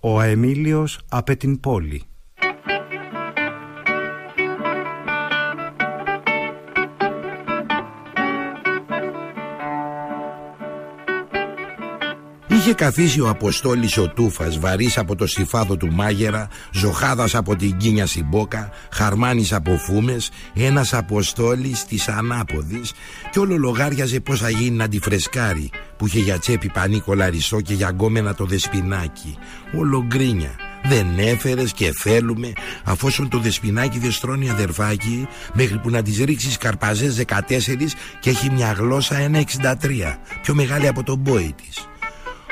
Ο Εμίλιος απ' την πόλη Είχε καθίσει ο Αποστόλης ο Τούφας βαρύς από το στιφάδο του μάγερα Ζωχάδας από την κίνια συμπόκα Χαρμάνης από φούμες Ένας Αποστόλης της Ανάποδης Κι όλο λογάριαζε πως θα γίνει να τη φρεσκάρει Που είχε για τσέπη πανίκο λαρισό και για γκόμενα το δεσπινάκι. Όλο γκρίνια. Δεν έφερες και θέλουμε Αφόσον το δεσπινάκι δεν στρώνει αδερφάκι Μέχρι που να τις ρίξεις καρπαζές 14 Και έχει μια γλώσσα 1,63 Πιο μεγάλη από τον μπόι της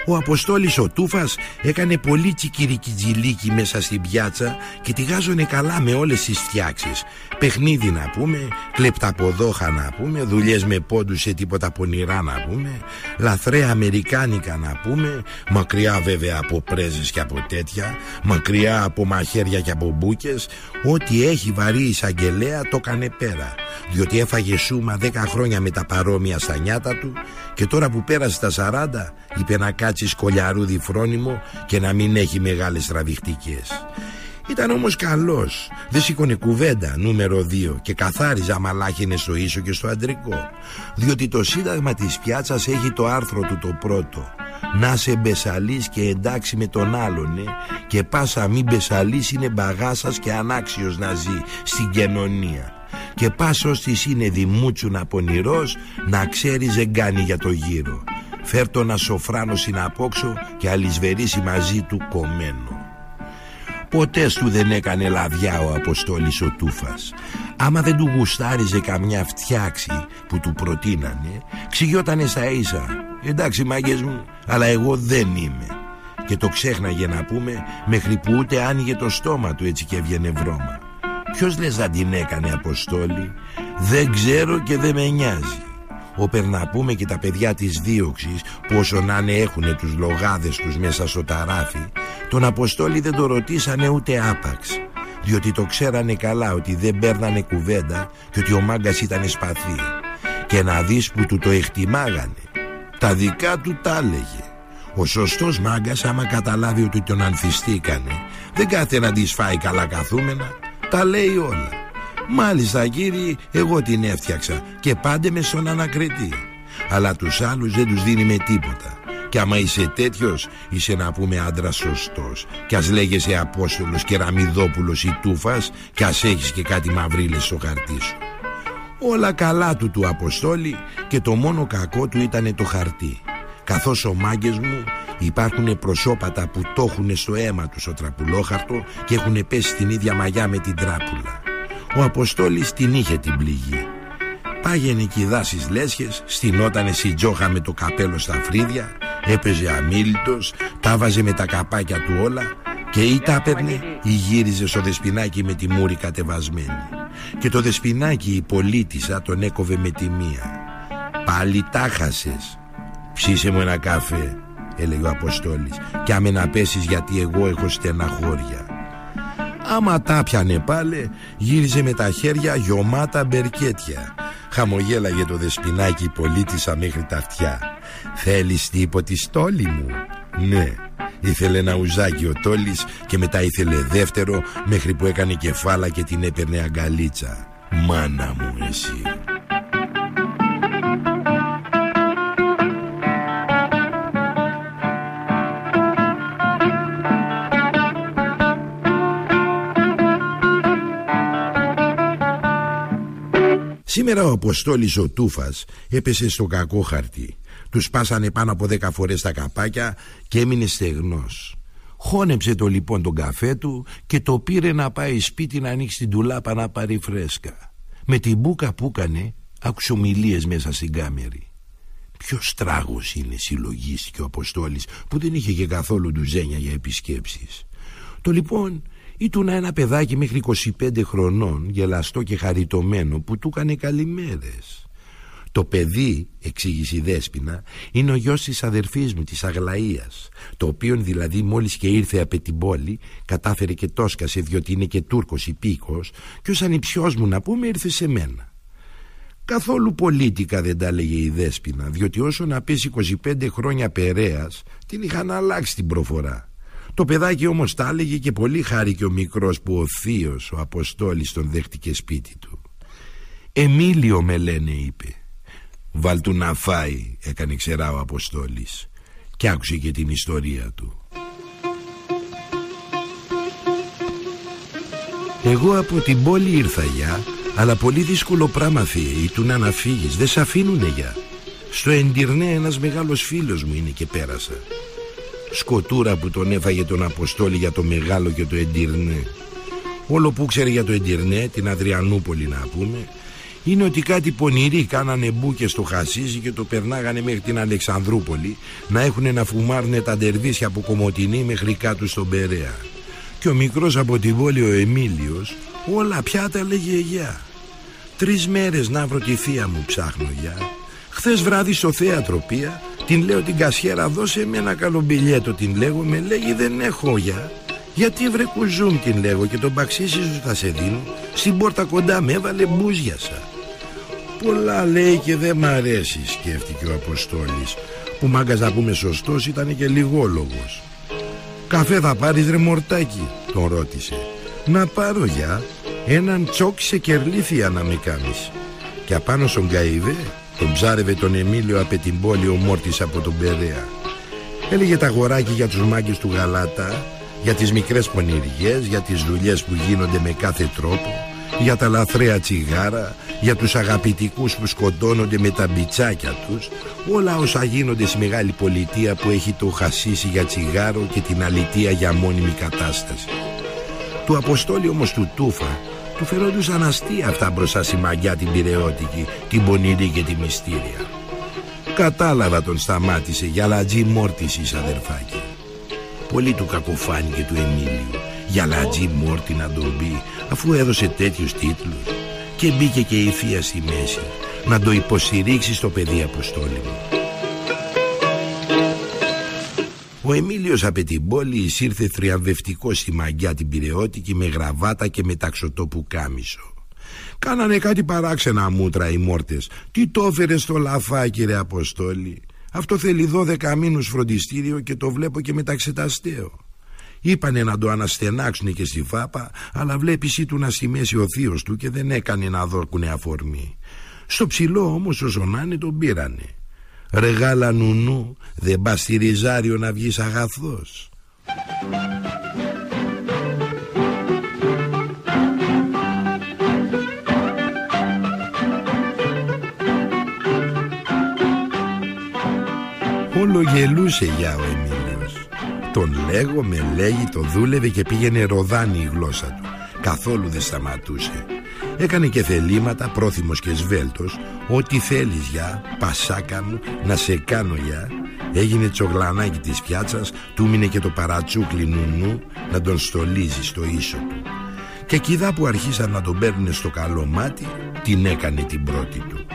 ο Αποστόλης ο Τούφας έκανε πολύ τσικυρικιτζιλίκι μέσα στην πιάτσα και τη γάζωνε καλά με όλες τις φτιάξεις. Παιχνίδι να πούμε, κλεπταποδόχα να πούμε, δουλειές με πόντους σε τίποτα πονηρά να πούμε, λαθρέα αμερικάνικα να πούμε, μακριά βέβαια από πρέζες και από τέτοια, μακριά από μαχαίρια και από μπούκες, ό,τι έχει βαρύ εισαγγελέα το έκανε πέρα, διότι έφαγε σούμα 10 χρόνια με τα παρόμοια στα νιάτα του και τώρα που πέρασε τα 40 είπε να κάτσει σκολιαρούδι φρόνιμο και να μην έχει μεγάλες τραβηχτικές. Ήταν όμως καλός. Δεν σήκωνε κουβέντα νούμερο 2 Και καθάριζα μαλάχινε στο ίσο και στο αντρικό. Διότι το σύνταγμα της πιάτσας έχει το άρθρο του το πρώτο. Να σε μπεσαλής και εντάξει με τον άλλον ε, Και πάσα μη μπεσαλής είναι μπαγάσας και ανάξιος να ζει στην κοινωνία και πάσο της είναι δημούτσουνα πονηρός να ξέρεις δεν κάνει για το γύρο. Φέρτο να σοφράνο συναπόξω και αλυσβερίσει μαζί του κομμένο. Ποτέ του δεν έκανε λαβιά ο Αποστόλης ο Τούφας. Άμα δεν του γουστάριζε καμιά φτιάξη που του προτείνανε Ξηγιότανε στα ίσα. Εντάξει μάγκες μου αλλά εγώ δεν είμαι. Και το ξέχναγε να πούμε μέχρι που ούτε άνοιγε το στόμα του έτσι και έβγαινε βρώμα Ποιος λες να την έκανε Αποστόλη; Δεν ξέρω και δεν με νοιάζει. Όπερ να πούμε και τα παιδιά της δίωξης που όσο να είναι έχουνε τους λογάδες τους μέσα στο ταράφι Τον Αποστόλη δεν το ρωτήσανε ούτε άπαξ. Διότι το ξέρανε καλά ότι δεν παίρνανε κουβέντα Και ότι ο μάγκας ήταν σπαθή Και να δεις που του το εκτιμάγανε. Τα δικά του τα έλεγε. Ο σωστός μάγκας άμα καταλάβει ότι τον ανθιστήκανε Δεν κάθε να της φάει καλά καθούμενα Τα λέει όλα. Μάλιστα κύριε εγώ την έφτιαξα Και πάντε με στον ανακριτή. Αλλά τους άλλους δεν τους δίνει με τίποτα. Και άμα είσαι τέτοιος Είσαι να πούμε άντρα σωστός. Κι ας λέγεσαι Απόστολος και Ραμιδόπουλος ή Τούφας Κι ας έχεις και κάτι μαυρίλες στο χαρτί σου. Όλα καλά του του Αποστόλη Και το μόνο κακό του ήταν το χαρτί. Καθώς ο μάγκες μου Υπάρχουν προσώπατα που το έχουν στο αίμα τους στο τραπουλόχαρτο και έχουν πέσει στην ίδια μαγιά με την τράπουλα. Ο Αποστόλης την είχε την πληγή. Πάγαινε εκεί δάσεις λέσχες, στηνότανε τζόχα με το καπέλο στα φρύδια, έπαιζε αμήλυτος, τα βάζε με τα καπάκια του όλα και ή τα έπαιρνε ή γύριζε στο δεσπινάκι με τη μούρη κατεβασμένη. Και το δεσπινάκι η πολίτησα τον έκοβε με τη μία. «Πάλι τα χάσες. Ψήσε μου ένα καφέ», έλεγε ο Αποστόλης «και άμε να πέσεις γιατί εγώ έχω στεναχώρια». Άμα τα πιανε πάλι γύριζε με τα χέρια γιωμάτα μπερκέτια. Χαμογέλαγε το δεσπινάκι πολίτησα μέχρι τα αυτιά. Θέλεις τίποτη στόλη μου; Ναι Ήθελε ένα ουζάκι ο Τόλης και μετά ήθελε δεύτερο μέχρι που έκανε κεφάλα και την έπαιρνε αγκαλίτσα. Μάνα μου εσύ Σήμερα ο Αποστόλης ο Τούφας έπεσε στο κακό χαρτί. Τους σπάσανε πάνω από δέκα φορές τα καπάκια και έμεινε στεγνός. Χώνεψε το λοιπόν τον καφέ του και το πήρε να πάει σπίτι να ανοίξει την τουλάπα να πάρει φρέσκα. Με την μπούκα που έκανε άκουσε ομιλίες μέσα στην κάμερη. Ποιος τράγος είναι συλλογίστηκε ο Αποστόλης που δεν είχε και καθόλου ντουζένια για επισκέψεις. Το λοιπόν Ήτουνα ένα παιδάκι μέχρι 25 χρονών, γελαστό και χαριτωμένο, που του έκανε καλημέρες. Το παιδί, εξήγησε η Δέσποινα, είναι ο γιος της αδερφής μου, της Αγλαΐας, το οποίο δηλαδή μόλις και ήρθε από την πόλη, κατάφερε και τόσκασε διότι είναι και Τούρκος υπήκος και ως ανιψιός μου να πούμε ήρθε σε μένα. Καθόλου πολίτικα δεν τα έλεγε η Δέσποινα Διότι όσο να πέσει 25 χρόνια περαίας Την είχαν αλλάξει την προφορά Το παιδάκι όμως τα έλεγε και πολύ χάρη ο μικρός Που ο θείος, ο Αποστόλης τον δέχτηκε σπίτι του. Εμίλιο με λένε είπε. Βάλ του να φάει έκανε ξερά ο Αποστόλης. Κι άκουσε και την ιστορία του. Εγώ από την πόλη ήρθα για αλλά πολύ δύσκολο πράγμα θεοί του να αναφύγεις. Δεν σ' αφήνουνε για. Στο Εντυρνέ ένας μεγάλος φίλος μου είναι και πέρασα Σκοτούρα που τον έφαγε τον Αποστόλη για το μεγάλο και το Εντυρνέ Όλο που ξέρει για το Εντυρνέ, την Αδριανούπολη να πούμε είναι ότι κάτι πονηροί κάνανε μπούκες στο Χασίζι και το περνάγανε μέχρι την Αλεξανδρούπολη να έχουν να φουμάρνε τα ντερβίσια από Κομωτινή μέχρι κάτω στον Περέα. Και ο μικρός από την πόλη ο Εμίλιος όλα πια τα λέγε γεια. Τρεις μέρες να βρω τη θεία μου ψάχνω για Χθες βράδυ στο θέατρο πια Την λέω την κασιέρα δώσε με ένα καλό μπιλιέτο Την λέγω με λέγει δεν έχω για Γιατί βρε κουζούμ την λέγω Και τον παξίσι σου θα σε δίνω. Στην πόρτα κοντά με έβαλε μπούζιασα Πολλά λέει και δεν μ' αρέσει σκέφτηκε ο Αποστόλης Που μάγκας να πούμε σωστός ήταν και λιγόλογος. Καφέ θα πάρεις ρε μορτάκι Τον ρώτησε. Να πάρω για έναν τσόκ σε κερλίθια να με κάνεις και απάνω στον Καΐβε τον ψάρευε τον Εμίλιο απ' την πόλη ο Μόρτης από τον Περέα έλεγε τα γοράκι για τους μάγκες του Γαλάτα για τις μικρές πονηριές για τις δουλειές που γίνονται με κάθε τρόπο για τα λαθρέα τσιγάρα για τους αγαπητικούς που σκοτώνονται με τα μπιτσάκια τους όλα όσα γίνονται στη μεγάλη πολιτεία που έχει το χασίσει για τσιγάρο και την αλητία για μόνιμη κατάσταση. Του Αποστόλη όμως του Τούφα του φερόντουσαν αστεία αυτά μπροστά στη μαγιά την πυρεώτικη, την πονηρή και τη μυστήρια. Κατάλαβα τον σταμάτησε για λατζή μόρτισης αδερφάκι. Πολύ του κακοφάνηκε του Εμίλιου για λατζή μόρτι να τον πει αφού έδωσε τέτοιους τίτλους και μπήκε και η θεία στη μέση να το υποστηρίξει στο παιδί Αποστόλη μου. Ο Εμίλιος από την πόλη εισήρθε θριαμβευτικό στη μαγιά την πυρεώτικη με γραβάτα και με ταξοτόπου κάμισο. Κάνανε κάτι παράξενα μούτρα οι μόρτες. Τι το έφερε στο λαφάκι ρε Αποστόλη. Αυτό θέλει δώδεκα μήνους φροντιστήριο και το βλέπω και μεταξεταστέω. Είπανε να το αναστενάξουν και στη φάπα, αλλά βλέπεις να στη μέση ο θείος του και δεν έκανε να δόρκουνε αφορμή. Στο ψηλό όμως όσο να είναι τον πήρανε. Ρεγάλα νουνού Δεν πας στη Ριζάριο να βγεις αγαθός. Όλο γελούσε για ο Εμίλιος. Τον λέγω με λέγει το δούλευε και πήγαινε ροδάνη η γλώσσα του. Καθόλου δεν σταματούσε Έκανε και θελήματα πρόθυμος και σβέλτος. Ό,τι θέλεις για Πασάκα μου να σε κάνω για Έγινε τσογλανάκι της πιάτσας Του μείνε και το παρατσούκλι νουνού Να τον στολίζει στο ίσο του. Και κοίτα που αρχίσαν να τον παίρνουν στο καλό μάτι Την έκανε την πρώτη του.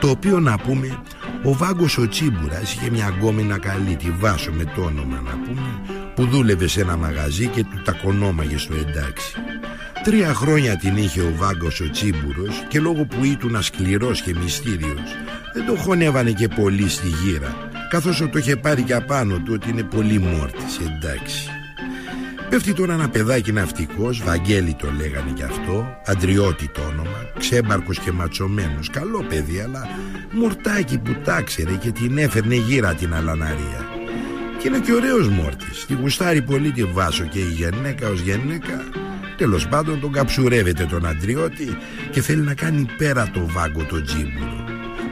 Το οποίο να πούμε Ο Βάγκος ο Τσίμπουρας είχε μια γκόμενα καλή Τη Βάσο με το όνομα να πούμε Που δούλευε σε ένα μαγαζί και του τα κονόμαγε στο εντάξει Τρία χρόνια την είχε ο Βάγκος ο Τσίμπουρος και λόγω που ήτουν σκληρός και μυστήριος δεν το χωνεύανε και πολύ στη γύρα καθώς το είχε πάρει και απάνω του ότι είναι πολύ μόρτης εντάξει. Πέφτει τώρα ένα παιδάκι ναυτικός, Βαγγέλη το λέγανε κι αυτό, αντριώτη το όνομα, ξέμπαρκος και ματσωμένος, καλό παιδί αλλά μορτάκι που τάξερε και την έφερνε γύρα την αλαναρία. Και είναι και ωραίος μόρτης, τη γουστάρει πολύ τη Βάσο και η γενέκα ως γενέκα Τέλος πάντων τον καψουρεύεται τον Αντριώτη και θέλει να κάνει πέρα το βάγκο το τζίμπουρο.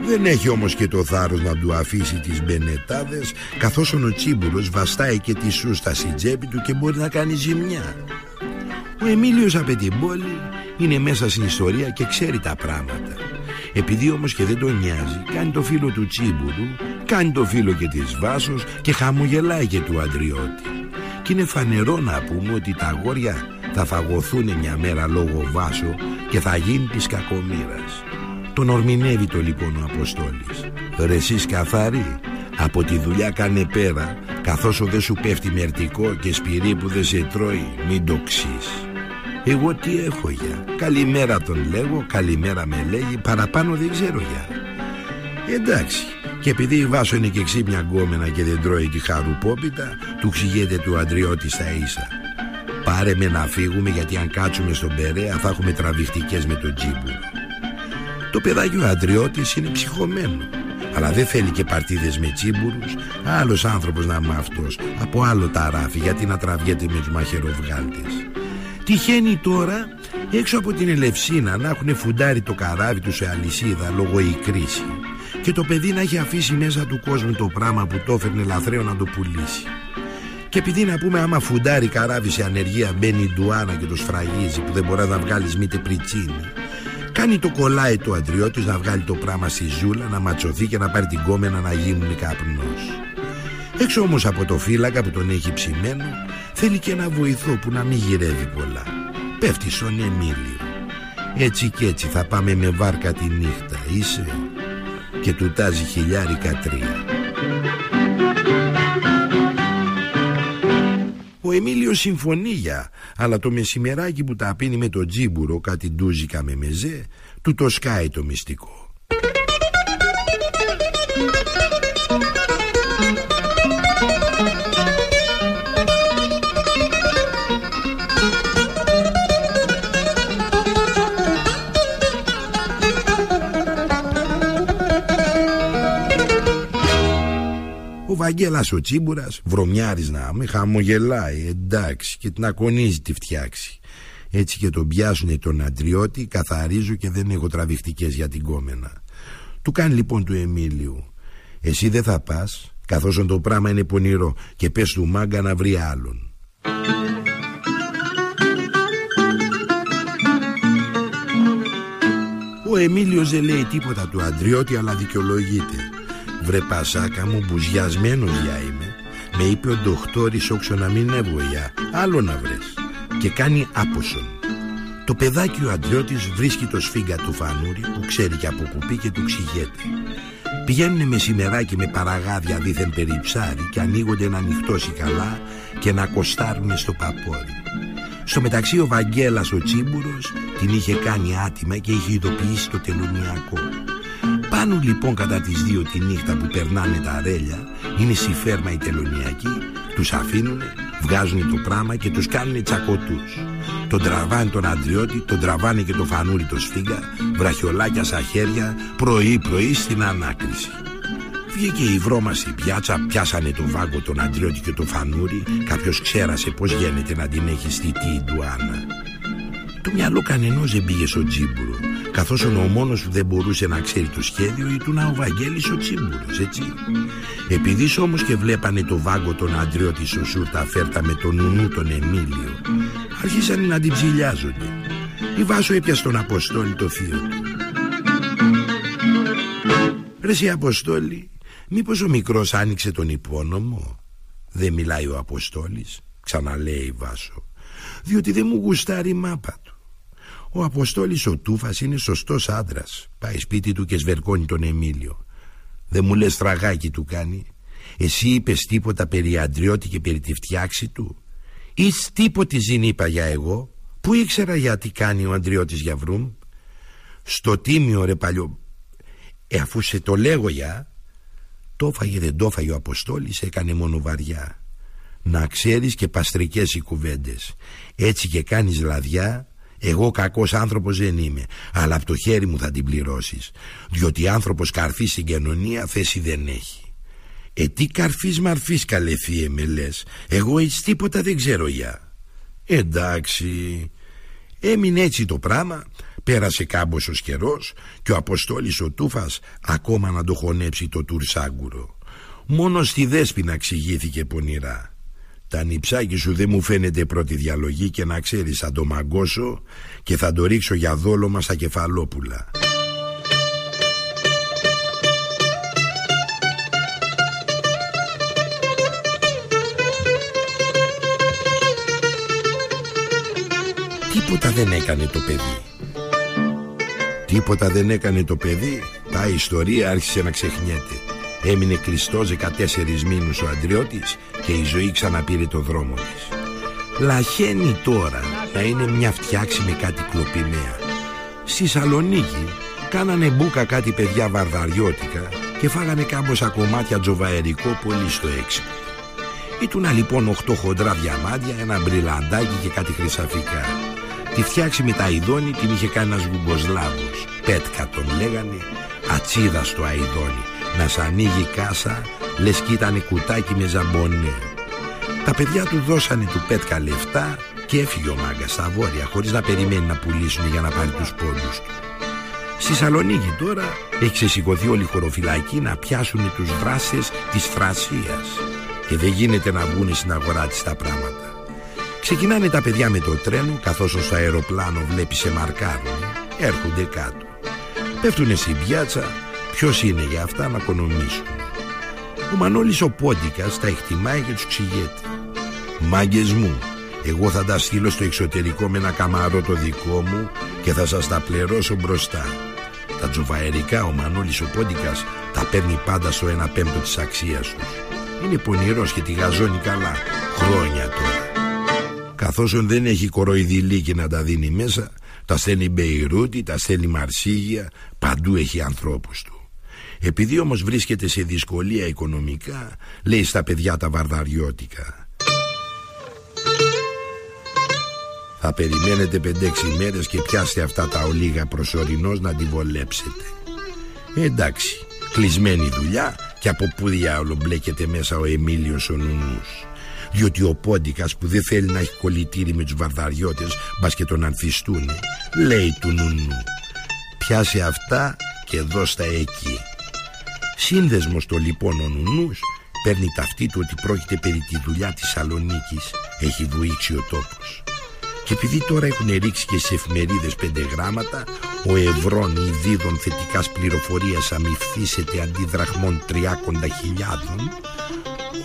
Δεν έχει όμως και το θάρρος να του αφήσει τις μπενετάδες καθώς ο τσίμπουρος βαστάει και τη σούστα στην τσέπη του και μπορεί να κάνει ζημιά. Ο Εμίλιος από την πόλη είναι μέσα στην ιστορία και ξέρει τα πράγματα. Επειδή όμως και δεν τον νοιάζει, κάνει το φίλο του Τσίμπουρου, κάνει το φίλο και της Βάσος και χαμογελάει και του Αντριώτη. Και είναι φανερό να πούμε ότι τα αγόρια θα φαγωθούν μια μέρα λόγω βάσο και θα γίνει της κακομήρας. Τον ορμηνεύει το λοιπόν ο Αποστόλης. Ρε εσείς καθαρή, από τη δουλειά κάνε πέρα, καθώς ο δεν σου πέφτει μερτικό και σπυρί που δεν σε τρώει, μην το ξείς. Εγώ τι έχω για Καλημέρα τον λέγω Καλημέρα με λέγει Παραπάνω δεν ξέρω για Εντάξει και επειδή η Βάσο είναι και ξύπνια γκόμενα και δεν τρώει τη χαρουπόπιτα Του ξηγέται του αντριώτη στα ίσα Πάρε με να φύγουμε γιατί αν κάτσουμε στον Περέα θα έχουμε τραβηχτικές με τον τζίμπουρο Το παιδάκι ο αντριώτης είναι ψυχωμένο αλλά δεν θέλει και παρτίδες με τσίμπουρους Άλλος άνθρωπος να είμαι αυτός Από άλλο ταράφι γιατί να τραβιέται με τους μαχαιροβγάλτες. Τυχαίνει τώρα έξω από την Ελευσίνα να έχουν φουντάρει το καράβι του σε αλυσίδα λόγω η κρίση. Και το παιδί να έχει αφήσει μέσα του κόσμου το πράγμα που το έφερνε λαθρέο να το πουλήσει. Και επειδή να πούμε άμα φουντάρει καράβι σε ανεργία μπαίνει η ντουάνα και το σφραγίζει που δεν μπορείς να βγάλεις μήτε πριτσίνη Κάνει το κολλάει το αντριώτης να βγάλει το πράγμα στη ζούλα, να ματσωθεί και να πάρει την κόμενα να γίνουν καπνός. Έξω όμως από το φύλακα που τον έχει ψημένο, θέλει και ένα βοηθό που να μην γυρεύει πολλά. Πέφτει στον Εμίλιο. Έτσι και έτσι θα πάμε με βάρκα τη νύχτα, είσαι και του τάζει χιλιάρικα τρία. Ο Εμίλιος συμφωνεί για, αλλά το μεσημεράκι που τα πίνει με το τζίμπουρο κάτι ντούζικα με μεζέ, του το σκάει το μυστικό. Βαγγέλας ο Τσίμπουρας Βρωμιάρης να με χαμογελάει Εντάξει και την ακονίζει τη φτιάξει Έτσι και τον πιάσουνε τον αντριώτη Καθαρίζω και δεν έχω τραβηχτικές για την κόμενα. Του κάνει λοιπόν του Εμίλιου Εσύ δεν θα πας Καθώς το πράγμα είναι πονηρό Και πες του μάγκα να βρει άλλον Ο Εμίλιος δεν λέει τίποτα του Αντριώτη αλλά δικαιολογείται Βρε πασάκα μου μπουζιασμένος για είμαι Με είπε ο ντοκτόρης όξο να μην έβγοια Άλλο να βρες Και κάνει άποσον. Το παιδάκι ο Αντριώτης βρίσκει το σφίγγα του φανούρι Που ξέρει και από κουπί και του ξηγέται Πηγαίνουν μεσημεράκι με παραγάδια δίθεν περιψάρι Και ανοίγονται να ανοιχτώσει καλά Και να κοστάρουν στο παπόρι. Στο μεταξύ ο Βαγγέλας ο Τσίμπουρος την είχε κάνει άτιμα και είχε ειδοποιήσει το τελωνιακό. Πάνω λοιπόν κατά τις δύο τη νύχτα που περνάνε τα ρέλια Είναι στη φέρμα οι τελωνιακοί Τους αφήνουν, βγάζουν το πράγμα και τους κάνουν τσακωτούς. Τον τραβάνε τον αντριώτη, τον τραβάνε και το φανούρι το σφίγγα Βραχιολάκια στα χέρια, πρωί πρωί στην ανάκριση. Βγήκε η βρώμα στην πιάτσα, πιάσανε το βάγκο τον αντριώτη και το φανούρι Κάποιος ξέρασε πως γίνεται να την έχει στη τι ντουάνα Το μυαλό κανενός δεν πήγε στο τζίμπουρο καθώς ο μόνος που δεν μπορούσε να ξέρει το σχέδιο ήταν ο Βαγγέλης ο Τσίμπουρος, έτσι. Επειδή όμως και βλέπανε το βάγκο τον άντριο της ο Σούρτα φέρτα με τον νουνού τον Εμίλιο, άρχισαν να την ψηλιάζονται. Η Βάσο έπιασε τον Αποστόλη το θείο του. Ρε εσύ Αποστόλη, μήπως ο μικρός άνοιξε τον υπόνομο; Δεν μιλάει ο Αποστόλης, ξαναλέει η Βάσο, διότι δεν μου γουστάρει η μάπα του. Ο Αποστόλης ο Τούφας είναι σωστός άντρας. Πάει σπίτι του και σβερκώνει τον Εμίλιο. Δεν μου λες τραγάκι του κάνει. Εσύ είπες τίποτα περί Αντριώτη και περί τη φτιάξη του. Εις τίποτη ζηνήπα για εγώ. Πού ήξερα γιατί κάνει ο Αντριώτης για βρούμ Στο τίμιο ρε παλιό. Ε αφού σε το λέγω για. Το φαγε δεν το φαγε ο Αποστόλης Έκανε μόνο βαριά. Να ξέρεις και παστρικές οι κουβέντες. Έτσι και κάνεις λαδιά εγώ κακός άνθρωπος δεν είμαι Αλλά από το χέρι μου θα την πληρώσεις Διότι άνθρωπος καρφής στην κοινωνία θέση δεν έχει. Ε τι καρφής μαρφής καλεφίε με λες. Εγώ έτσι τίποτα δεν ξέρω για. Εντάξει Έμεινε έτσι το πράγμα Πέρασε κάμποσος καιρός Και ο Αποστόλης ο Τούφας Ακόμα να το χωνέψει το τουρσάγκουρο. Μόνο στη Δέσποινα ξηγήθηκε πονηρά τα νυψάκι σου δεν μου φαίνεται πρώτη διαλογή και να ξέρεις θα το μαγκώσω και θα το ρίξω για δόλωμα στα κεφαλόπουλα. Τίποτα δεν έκανε το παιδί. Τίποτα δεν έκανε το παιδί. Τα ιστορία άρχισε να ξεχνιέται. Έμεινε κλειστός 14 μήνους ο Αντριώτης και η ζωή ξαναπήρε το δρόμο της. Λαχαίνει τώρα να είναι μια φτιάξη με κάτι κλοπημαία. Στη Σαλονίκη κάνανε μπούκα κάτι παιδιά βαρδαριώτικα και φάγανε κάμποσα κομμάτια τζοβαερικό πολύ στο έξυπο. Ήτουνα λοιπόν οχτώ χοντρά διαμάντια, ένα μπριλαντάκι και κάτι χρυσαφικά. Τη φτιάξη με τα ειδόνι την είχε κάνει ένας Βουγκοσλάβος. Πέτκα τον λέγανε, ατσίδα στο αειδόνι. Να σ' ανοίγει κάσα, λες κι ήταν κουτάκι με ζαμπονέ. Τα παιδιά του δώσανε του Πέτκα λεφτά και έφυγε ο μάγκας στα βόρεια χωρίς να περιμένει να πουλήσουν για να πάρει τους πόντους του. Στη Σαλονίκη τώρα έχει ξεσηκωθεί όλη η χωροφυλακή να πιάσουν τους δράσες της Φρασίας και δεν γίνεται να βγουν στην αγορά της τα πράγματα. Ξεκινάνε τα παιδιά με το τρένο καθώς στο αεροπλάνο βλέπεις σε μαρκάρουν, έρχονται κάτω. Πέφτουνε στην πιάτσα, ποιος είναι για αυτά να οικονομήσουν. Ο Μανώλης ο Πόντικας τα εκτιμάει και τους ξηγέται. Μάγκες μου, εγώ θα τα στείλω στο εξωτερικό με ένα καμαρό το δικό μου και θα σας τα πληρώσω μπροστά. Τα τζοβαερικά ο Μανώλης ο Πόντικας τα παίρνει πάντα στο ένα πέμπτο της αξίας τους. Είναι πονηρός και τη γαζώνει καλά. Χρόνια τώρα. Καθώς δεν έχει κοροϊδηλίκη να τα δίνει μέσα, τα στέλνει Μπεϊρούτη, τα στέλνει Μαρσίγια, παντού έχει ανθρώπους του. Επειδή όμως βρίσκεται σε δυσκολία οικονομικά, λέει στα παιδιά τα βαρδαριώτικα. Θα περιμένετε 5-6 μέρες και πιάστε αυτά τα ολίγα προσωρινώς να τη βολέψετε. Εντάξει, κλεισμένη δουλειά και από πού διάολο μπλέκεται μέσα ο Εμίλιος ο Νουνούς. Διότι ο Πόντικας που δεν θέλει να έχει κολλητήρι με τους βαρδαριώτες Μπας και τον ανθιστούν Λέει του Νουνού Πιάσε αυτά και δώστα εκεί Σύνδεσμος το λοιπόν ο Νουνούς. Παίρνει ταυτή του ότι πρόκειται περί τη δουλειά της Σαλονίκης. Έχει βουήξει ο τόπος. Και επειδή τώρα έχουν ρίξει και σε εφημερίδες πέντε γράμματα, ο Ευρών δίδων θετικάς πληροφορίας αμυφθήσεται αντί δραχμών τριάκοντα χιλιάδων,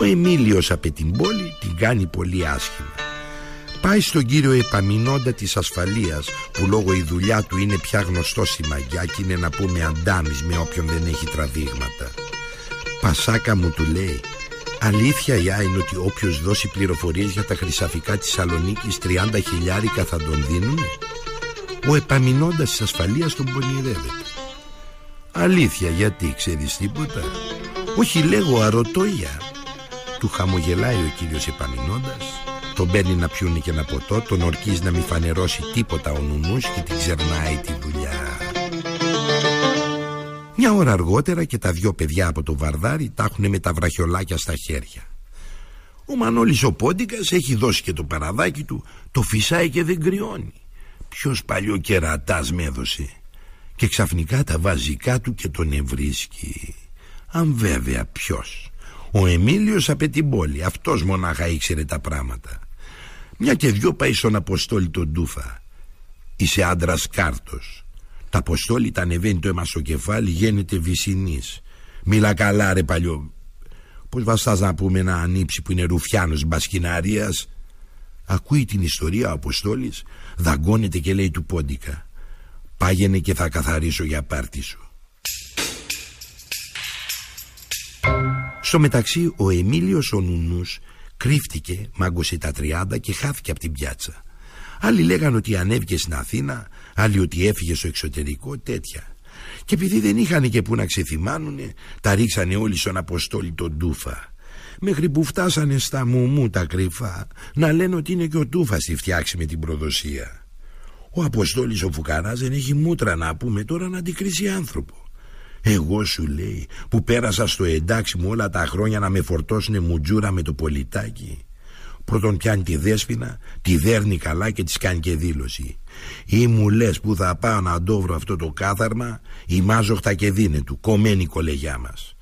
ο Εμίλιος απ' την πόλη την κάνει πολύ άσχημα. Πάει στον κύριο Επαμινόντα της ασφαλείας που λόγω η δουλειά του είναι πια γνωστό στη μαγιά και είναι να πούμε αντάμις με όποιον δεν έχει τραβήγματα. Πασάκα μου του λέει Αλήθεια για είναι ότι όποιος δώσει πληροφορίες για τα χρυσαφικά της Σαλονίκης 30 χιλιάρικα θα τον δίνουν. Ο επαμεινώντας της ασφαλείας τον πονηρεύεται. Αλήθεια γιατί ξέρεις τίποτα; Όχι λέγω αρωτόια. Του χαμογελάει ο κύριος επαμεινώντας. Τον παίρνει να πιούνει και ένα ποτό. Τον ορκίζει να μην φανερώσει τίποτα ο νουνούς και την ξερνάει τη δουλειά. Μια ώρα αργότερα και τα δυο παιδιά από το βαρδάρι τα έχουν με τα βραχιολάκια στα χέρια. Ο Μανώλης ο Πόντικας έχει δώσει και το παραδάκι του, το φυσάει και δεν κρυώνει. Ποιος παλιό κερατάς με έδωσε. Και ξαφνικά τα βάζει κάτω και τον ευρίσκει. Αν βέβαια ποιος. Ο Εμίλιος απ' την πόλη, αυτός μονάχα ήξερε τα πράγματα. Μια και δυο πάει στον Αποστόλη τον Ντούφα. Είσαι άντρας κάρτος. Τα αποστόλη τα ανεβαίνει το αίμα στο κεφάλι Γέννεται βυσινής Μίλα καλά ρε παλιό Πώς βαστάς να πούμε ένα ανήψη που είναι ρουφιάνος μπασκιναρίας; Ακούει την ιστορία ο Αποστόλης Δαγκώνεται και λέει του πόντικα Πάγαινε και θα καθαρίσω για πάρτι σου Στο μεταξύ ο Εμίλιος ο Νουνούς Κρύφτηκε, μάγκωσε τα τριάντα και χάθηκε από την πιάτσα. Άλλοι λέγανε ότι ανέβηκε στην Αθήνα Άλλοι ότι έφυγε στο εξωτερικό τέτοια. Και επειδή δεν είχαν και που να ξεθυμάνουνε Τα ρίξανε όλοι στον Αποστόλη τον Τούφα. Μέχρι που φτάσανε στα μουμού τα κρυφά Να λένε ότι είναι και ο Τούφας στη φτιάξη με την προδοσία. Ο Αποστόλης ο Φουκαράς δεν έχει μούτρα να πούμε τώρα να αντικρίσει άνθρωπο εγώ σου λέει που πέρασα στο εντάξει μου όλα τα χρόνια να με φορτώσουνε μουτζούρα με το πολιτάκι Πρώτον πιάνει τη δέσποινα, τη δέρνει καλά και της κάνει και δήλωση. Ή μου λες που θα πάω να το βρω αυτό το κάθαρμα, η μάζοχτα και δίνε του, κομμένη κολεγιά μας.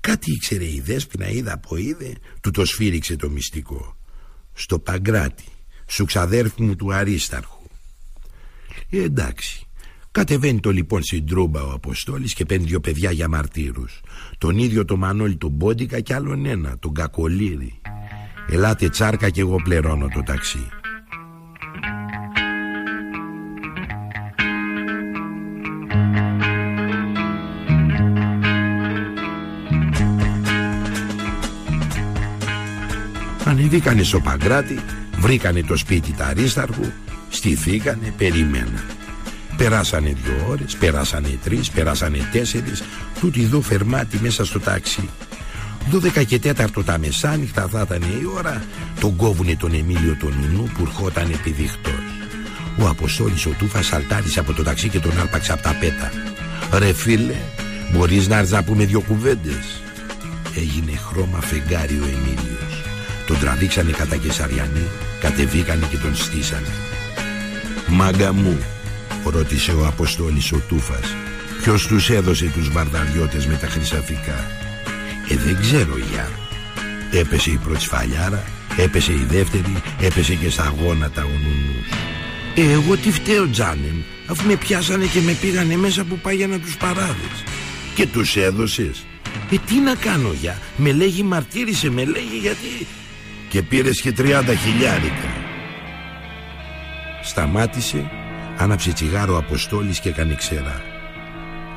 Κάτι ήξερε η δέσποινα, είδα από είδε, του το σφύριξε το μυστικό. Στο Παγκράτη, σου ξαδέρφους μου του Αρίσταρχου. Ε, εντάξει, Κατεβαίνει το λοιπόν στην τρούμπα ο Αποστόλης και παίρνει δυο παιδιά για μαρτύρους. Τον ίδιο το Μανώλη τον Πόντικα και άλλον ένα, τον Κακολύρη. Ελάτε τσάρκα και εγώ πληρώνω το ταξί Ανεβήκανε στο Παγκράτη Βρήκανε το σπίτι τα αρίσταρχου Στηθήκανε, περιμέναν. Περάσανε δύο ώρες, περάσανε τρεις, περάσανε τέσσερις. Τούτη εδώ φερμάτη μέσα στο τάξι Δώδεκα και τέταρτο τα μεσάνυχτα θα ήταν η ώρα. Τον κόβουνε τον Εμίλιο τον Ινού που ερχόταν επιδειχτός Ο Αποστόλης ο Τούφας σαλτάρισε από το ταξί και τον άρπαξε από τα πέτα. Ρε φίλε, μπορείς να έρθεις να πούμε δυο κουβέντες Έγινε χρώμα φεγγάρι ο Εμίλιος. Τον τραβήξανε κατά Κεσαριανή Κατεβήκανε και τον στήσανε. Μάγκα μου Ρώτησε ο Αποστόλης ο Τούφας. Ποιος τους έδωσε τους βαρδαριώτες με τα χρυσαφικά; Ε δεν ξέρω για Έπεσε η πρώτη σφαλιάρα Έπεσε η δεύτερη Έπεσε και στα γόνατα ο νουνούς. Ε εγώ τι φταίω Τζάνεμ Αφού με πιάσανε και με πήγανε μέσα που πάει να τους παράδες Και τους έδωσες. Ε τι να κάνω για Με λέγει μαρτύρησε με λέγει γιατί. Και πήρες και 30 χιλιάρικα. Σταμάτησε Άναψε τσιγάρο Αποστόλης και έκανε ξέρα.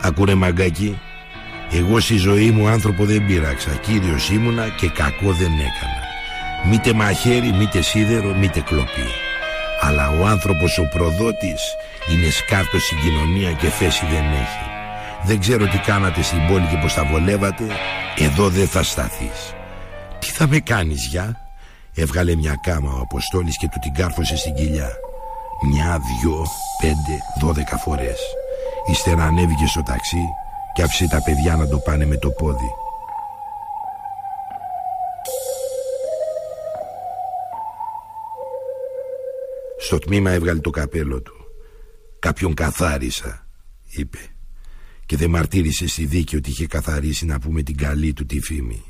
Ακούρε μαγκάκι Εγώ στη ζωή μου άνθρωπο δεν πείραξα Κύριος ήμουνα και κακό δεν έκανα. Μήτε μαχαίρι, μήτε σίδερο, μήτε κλοπή. Αλλά ο άνθρωπος ο προδότης Είναι σκάρτος στην κοινωνία και θέση δεν έχει. Δεν ξέρω τι κάνατε στην πόλη και πως τα βολεύατε. Εδώ δεν θα σταθείς Τι θα με κάνεις για Έβγαλε μια κάμα ο Αποστόλης και του την κάρφωσε στην κοιλιά μια, δυο, πέντε, δώδεκα φορές. Ύστερα ανέβηκε στο ταξί Και άφησε τα παιδιά να το πάνε με το πόδι. Στο τμήμα έβγαλε το καπέλο του. Κάποιον καθάρισα Είπε. Και δεν μαρτύρησε στη δίκη ότι είχε καθαρίσει να πούμε την καλή του τη φήμη.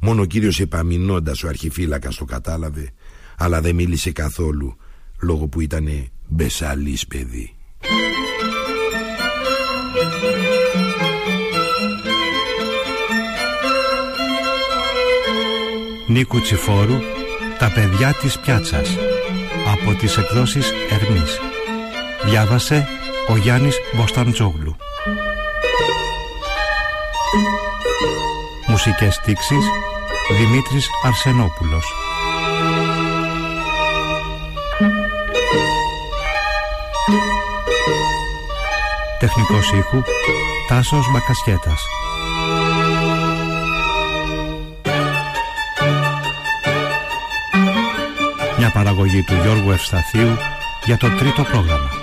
Μόνο ο κύριος Επαμινώντας ο αρχιφύλακας το κατάλαβε Αλλά δεν μίλησε καθόλου λόγω που ήταν μπεσαλής παιδί. Νίκου Τσιφόρου «Τα παιδιά της πιάτσας» από τις εκδόσεις Ερμής. Διάβασε ο Γιάννης Μποσταντζόγλου. Μουσικές στίξεις Δημήτρης Αρσενόπουλος. Τεχνικός ήχου Τάσος Μπακασχέτας Μια παραγωγή του Γιώργου Ευσταθίου για το τρίτο πρόγραμμα